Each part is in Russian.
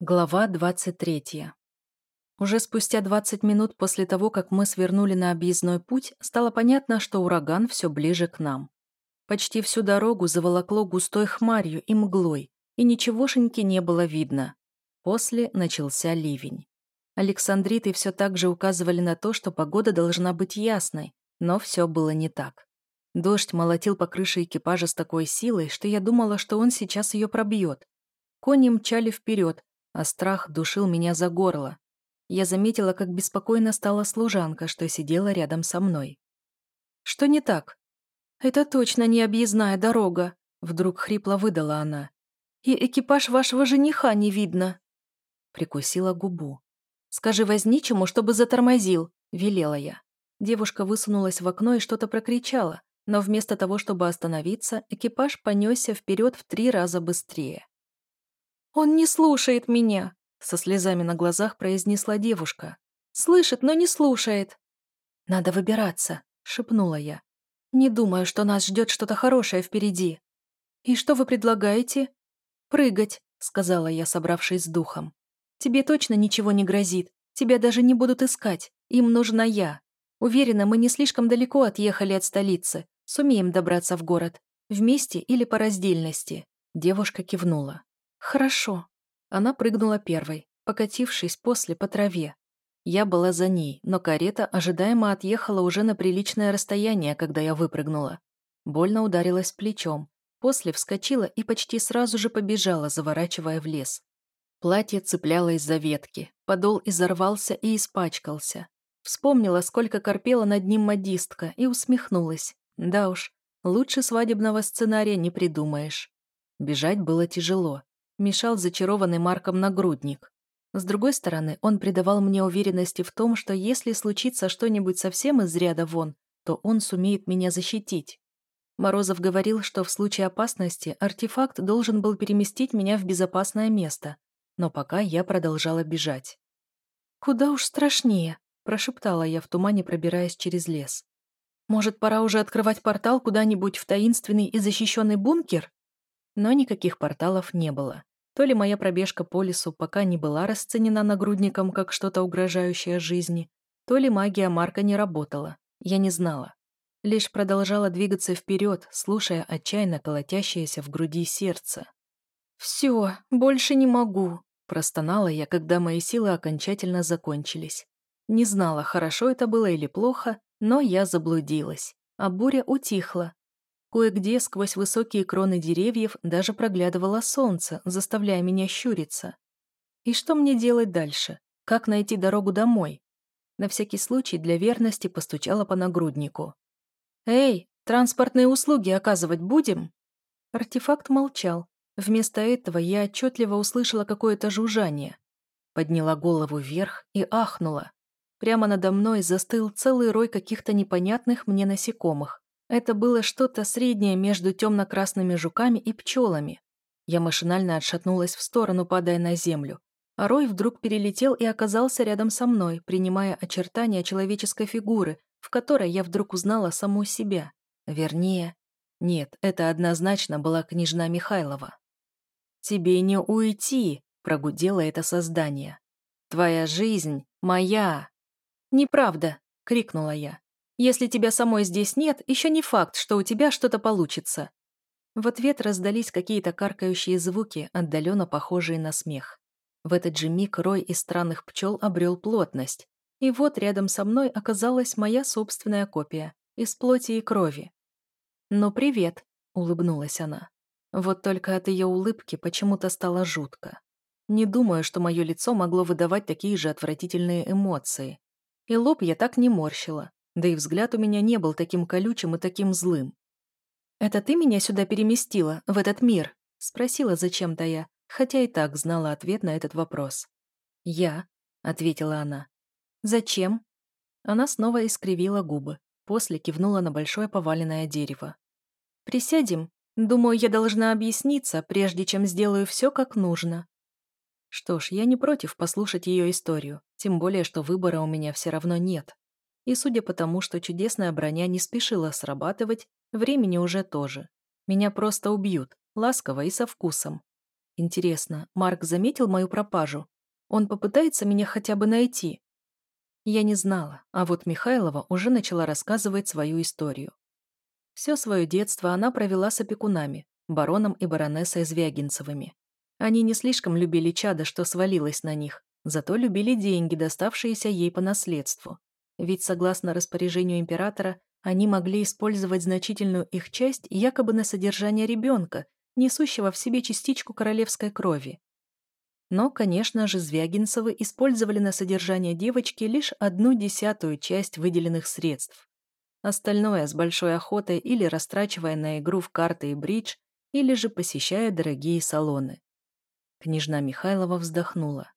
Глава 23. Уже спустя 20 минут после того, как мы свернули на объездной путь, стало понятно, что ураган все ближе к нам. Почти всю дорогу заволокло густой хмарью и мглой, и ничегошеньки не было видно. После начался ливень. Александриты все так же указывали на то, что погода должна быть ясной, но все было не так. Дождь молотил по крыше экипажа с такой силой, что я думала, что он сейчас ее пробьет. Кони мчали вперед, а страх душил меня за горло. Я заметила, как беспокойно стала служанка, что сидела рядом со мной. «Что не так?» «Это точно не объездная дорога», — вдруг хрипло выдала она. «И экипаж вашего жениха не видно». Прикусила губу. «Скажи возничему, чтобы затормозил», — велела я. Девушка высунулась в окно и что-то прокричала, но вместо того, чтобы остановиться, экипаж понесся вперед в три раза быстрее. «Он не слушает меня», — со слезами на глазах произнесла девушка. «Слышит, но не слушает». «Надо выбираться», — шепнула я. «Не думаю, что нас ждет что-то хорошее впереди». «И что вы предлагаете?» «Прыгать», — сказала я, собравшись с духом. «Тебе точно ничего не грозит. Тебя даже не будут искать. Им нужна я. Уверена, мы не слишком далеко отъехали от столицы. Сумеем добраться в город. Вместе или по раздельности». Девушка кивнула. «Хорошо». Она прыгнула первой, покатившись после по траве. Я была за ней, но карета ожидаемо отъехала уже на приличное расстояние, когда я выпрыгнула. Больно ударилась плечом. После вскочила и почти сразу же побежала, заворачивая в лес. Платье цеплялось за ветки, подол изорвался и испачкался. Вспомнила, сколько корпела над ним модистка, и усмехнулась. Да уж, лучше свадебного сценария не придумаешь. Бежать было тяжело мешал зачарованный Марком нагрудник. С другой стороны, он придавал мне уверенности в том, что если случится что-нибудь совсем из ряда вон, то он сумеет меня защитить. Морозов говорил, что в случае опасности артефакт должен был переместить меня в безопасное место, но пока я продолжала бежать. «Куда уж страшнее», – прошептала я в тумане, пробираясь через лес. «Может, пора уже открывать портал куда-нибудь в таинственный и защищенный бункер?» Но никаких порталов не было. То ли моя пробежка по лесу пока не была расценена нагрудником как что-то угрожающее жизни, то ли магия Марка не работала. Я не знала. Лишь продолжала двигаться вперед, слушая отчаянно колотящееся в груди сердце. «Все, больше не могу», – простонала я, когда мои силы окончательно закончились. Не знала, хорошо это было или плохо, но я заблудилась. А буря утихла, Кое-где сквозь высокие кроны деревьев даже проглядывало солнце, заставляя меня щуриться. И что мне делать дальше? Как найти дорогу домой? На всякий случай для верности постучала по нагруднику. «Эй, транспортные услуги оказывать будем?» Артефакт молчал. Вместо этого я отчетливо услышала какое-то жужжание. Подняла голову вверх и ахнула. Прямо надо мной застыл целый рой каких-то непонятных мне насекомых. Это было что-то среднее между темно-красными жуками и пчелами. Я машинально отшатнулась в сторону, падая на землю. А Рой вдруг перелетел и оказался рядом со мной, принимая очертания человеческой фигуры, в которой я вдруг узнала саму себя. Вернее, нет, это однозначно была княжна Михайлова. «Тебе не уйти!» – прогудело это создание. «Твоя жизнь моя!» «Неправда!» – крикнула я. Если тебя самой здесь нет, еще не факт, что у тебя что-то получится». В ответ раздались какие-то каркающие звуки, отдаленно похожие на смех. В этот же миг рой из странных пчел обрел плотность. И вот рядом со мной оказалась моя собственная копия, из плоти и крови. «Ну, привет», — улыбнулась она. Вот только от ее улыбки почему-то стало жутко. Не думаю, что мое лицо могло выдавать такие же отвратительные эмоции. И лоб я так не морщила, да и взгляд у меня не был таким колючим и таким злым. «Это ты меня сюда переместила, в этот мир?» — спросила зачем-то я, хотя и так знала ответ на этот вопрос. «Я», — ответила она. «Зачем?» Она снова искривила губы, после кивнула на большое поваленное дерево. «Присядем. Думаю, я должна объясниться, прежде чем сделаю все как нужно». Что ж, я не против послушать ее историю, тем более, что выбора у меня все равно нет. И судя по тому, что чудесная броня не спешила срабатывать, времени уже тоже. Меня просто убьют, ласково и со вкусом. Интересно, Марк заметил мою пропажу? Он попытается меня хотя бы найти? Я не знала, а вот Михайлова уже начала рассказывать свою историю. Все свое детство она провела с опекунами, бароном и баронессой Звягинцевыми. Они не слишком любили чада, что свалилось на них, зато любили деньги, доставшиеся ей по наследству. Ведь, согласно распоряжению императора, они могли использовать значительную их часть якобы на содержание ребенка, несущего в себе частичку королевской крови. Но, конечно же, Звягинцевы использовали на содержание девочки лишь одну десятую часть выделенных средств. Остальное с большой охотой или растрачивая на игру в карты и бридж, или же посещая дорогие салоны. Княжна Михайлова вздохнула.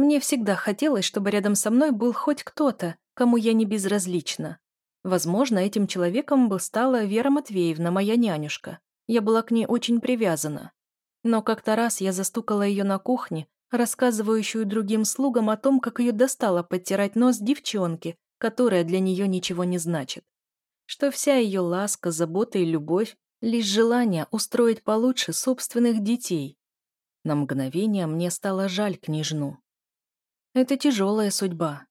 «Мне всегда хотелось, чтобы рядом со мной был хоть кто-то, кому я не безразлична. Возможно, этим человеком бы стала Вера Матвеевна, моя нянюшка. Я была к ней очень привязана. Но как-то раз я застукала ее на кухне, рассказывающую другим слугам о том, как ее достало подтирать нос девчонки, которая для нее ничего не значит. Что вся ее ласка, забота и любовь — лишь желание устроить получше собственных детей. На мгновение мне стало жаль княжну. Это тяжелая судьба.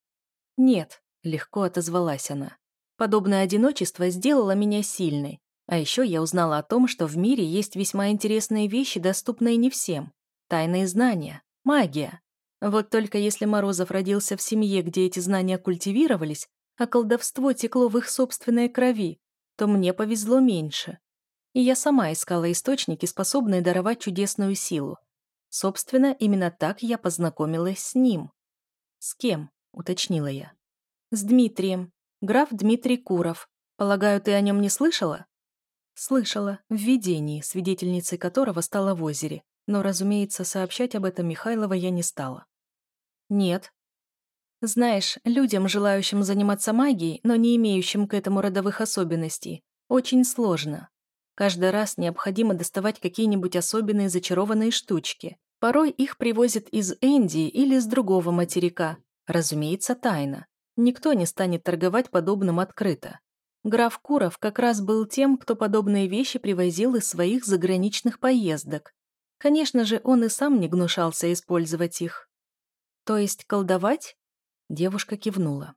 Нет, легко отозвалась она. Подобное одиночество сделало меня сильной, а еще я узнала о том, что в мире есть весьма интересные вещи, доступные не всем. Тайные знания, магия. Вот только если Морозов родился в семье, где эти знания культивировались, а колдовство текло в их собственной крови, то мне повезло меньше. И я сама искала источники, способные даровать чудесную силу. Собственно, именно так я познакомилась с ним. «С кем?» — уточнила я. «С Дмитрием. Граф Дмитрий Куров. Полагаю, ты о нем не слышала?» Слышала, в видении, свидетельницей которого стала в озере, но, разумеется, сообщать об этом Михайлова я не стала. Нет. Знаешь, людям, желающим заниматься магией, но не имеющим к этому родовых особенностей, очень сложно. Каждый раз необходимо доставать какие-нибудь особенные зачарованные штучки. Порой их привозят из Индии или с другого материка. Разумеется, тайна. Никто не станет торговать подобным открыто. Граф Куров как раз был тем, кто подобные вещи привозил из своих заграничных поездок. Конечно же, он и сам не гнушался использовать их. То есть колдовать? Девушка кивнула.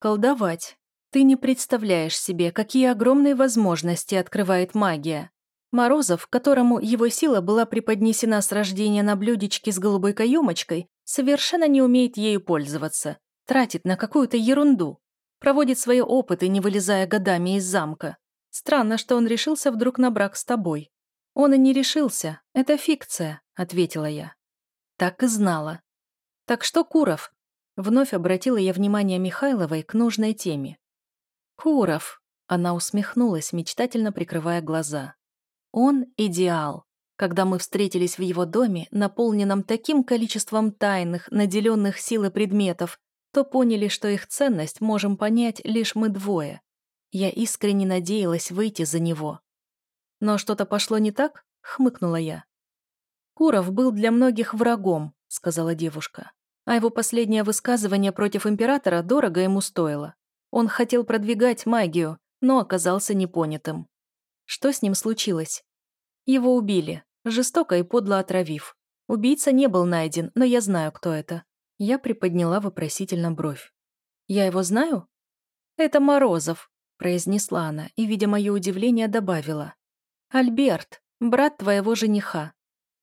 Колдовать. Ты не представляешь себе, какие огромные возможности открывает магия. Морозов, которому его сила была преподнесена с рождения на блюдечке с голубой каемочкой, совершенно не умеет ею пользоваться, тратит на какую-то ерунду. Проводит свои опыты, не вылезая годами из замка. Странно, что он решился вдруг на брак с тобой. Он и не решился. Это фикция, ответила я. Так и знала. Так что, Куров? Вновь обратила я внимание Михайловой к нужной теме. Куров. Она усмехнулась, мечтательно прикрывая глаза. Он идеал. Когда мы встретились в его доме, наполненном таким количеством тайных, наделенных силой предметов, то поняли, что их ценность можем понять лишь мы двое. Я искренне надеялась выйти за него. Но что-то пошло не так? Хмыкнула я. Куров был для многих врагом, сказала девушка. А его последнее высказывание против императора дорого ему стоило. Он хотел продвигать магию, но оказался непонятым. Что с ним случилось? Его убили, жестоко и подло отравив. Убийца не был найден, но я знаю, кто это. Я приподняла вопросительно бровь. «Я его знаю?» «Это Морозов», — произнесла она и, видя мое удивление, добавила. «Альберт, брат твоего жениха».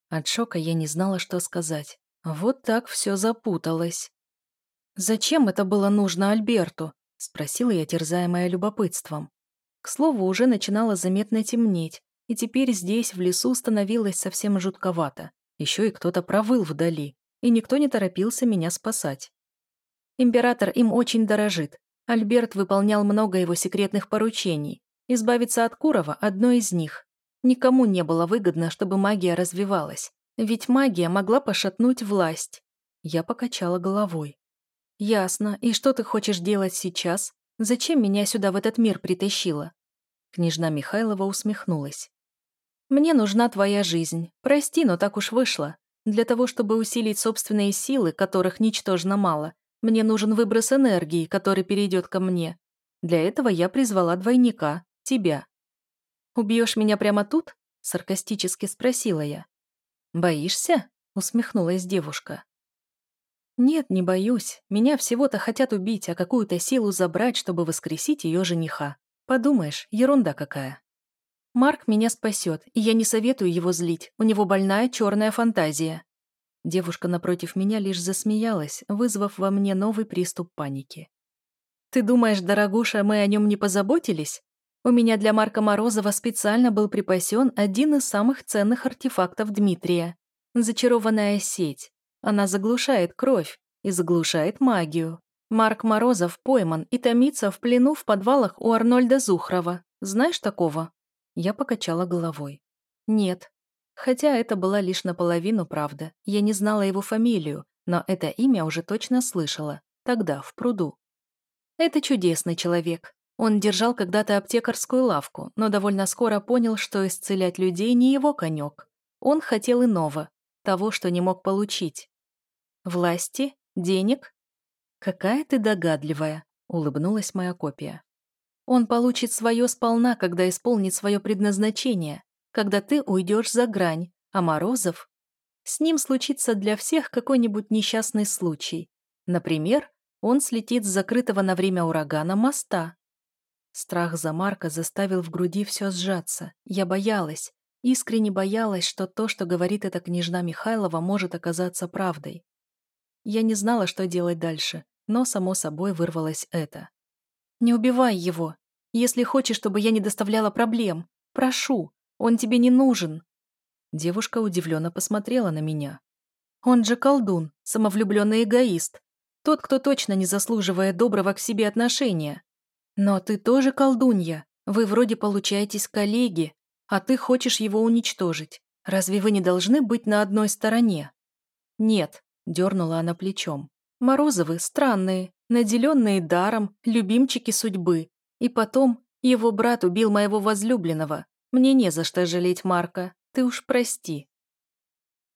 От шока я не знала, что сказать. Вот так все запуталось. «Зачем это было нужно Альберту?» — спросила я, терзаемая любопытством. К слову, уже начинало заметно темнеть, и теперь здесь, в лесу, становилось совсем жутковато. Еще и кто-то провыл вдали и никто не торопился меня спасать. Император им очень дорожит. Альберт выполнял много его секретных поручений. Избавиться от Курова – одно из них. Никому не было выгодно, чтобы магия развивалась. Ведь магия могла пошатнуть власть. Я покачала головой. «Ясно. И что ты хочешь делать сейчас? Зачем меня сюда в этот мир притащила?» Княжна Михайлова усмехнулась. «Мне нужна твоя жизнь. Прости, но так уж вышло. Для того, чтобы усилить собственные силы, которых ничтожно мало, мне нужен выброс энергии, который перейдет ко мне. Для этого я призвала двойника, тебя. «Убьешь меня прямо тут?» – саркастически спросила я. «Боишься?» — усмехнулась девушка. «Нет, не боюсь. Меня всего-то хотят убить, а какую-то силу забрать, чтобы воскресить ее жениха. Подумаешь, ерунда какая. Марк меня спасет, и я не советую его злить. У него больная черная фантазия». Девушка напротив меня лишь засмеялась, вызвав во мне новый приступ паники. «Ты думаешь, дорогуша, мы о нем не позаботились? У меня для Марка Морозова специально был припасен один из самых ценных артефактов Дмитрия — зачарованная сеть. Она заглушает кровь и заглушает магию. Марк Морозов пойман и томится в плену в подвалах у Арнольда Зухрова. Знаешь такого?» Я покачала головой. «Нет. Хотя это была лишь наполовину правда. Я не знала его фамилию, но это имя уже точно слышала. Тогда, в пруду. Это чудесный человек. Он держал когда-то аптекарскую лавку, но довольно скоро понял, что исцелять людей не его конек. Он хотел иного, того, что не мог получить. Власти? Денег? Какая ты догадливая, улыбнулась моя копия. Он получит свое сполна, когда исполнит свое предназначение, когда ты уйдешь за грань, а Морозов... С ним случится для всех какой-нибудь несчастный случай. Например, он слетит с закрытого на время урагана моста. Страх за Марка заставил в груди все сжаться. Я боялась, искренне боялась, что то, что говорит эта княжна Михайлова, может оказаться правдой. Я не знала, что делать дальше, но, само собой, вырвалось это. «Не убивай его. Если хочешь, чтобы я не доставляла проблем. Прошу, он тебе не нужен». Девушка удивленно посмотрела на меня. «Он же колдун, самовлюбленный эгоист. Тот, кто точно не заслуживает доброго к себе отношения. Но ты тоже колдунья. Вы вроде получаетесь коллеги, а ты хочешь его уничтожить. Разве вы не должны быть на одной стороне?» «Нет», Дернула она плечом. Морозовы странные, наделенные даром, любимчики судьбы. И потом, его брат убил моего возлюбленного. Мне не за что жалеть Марка. Ты уж прости.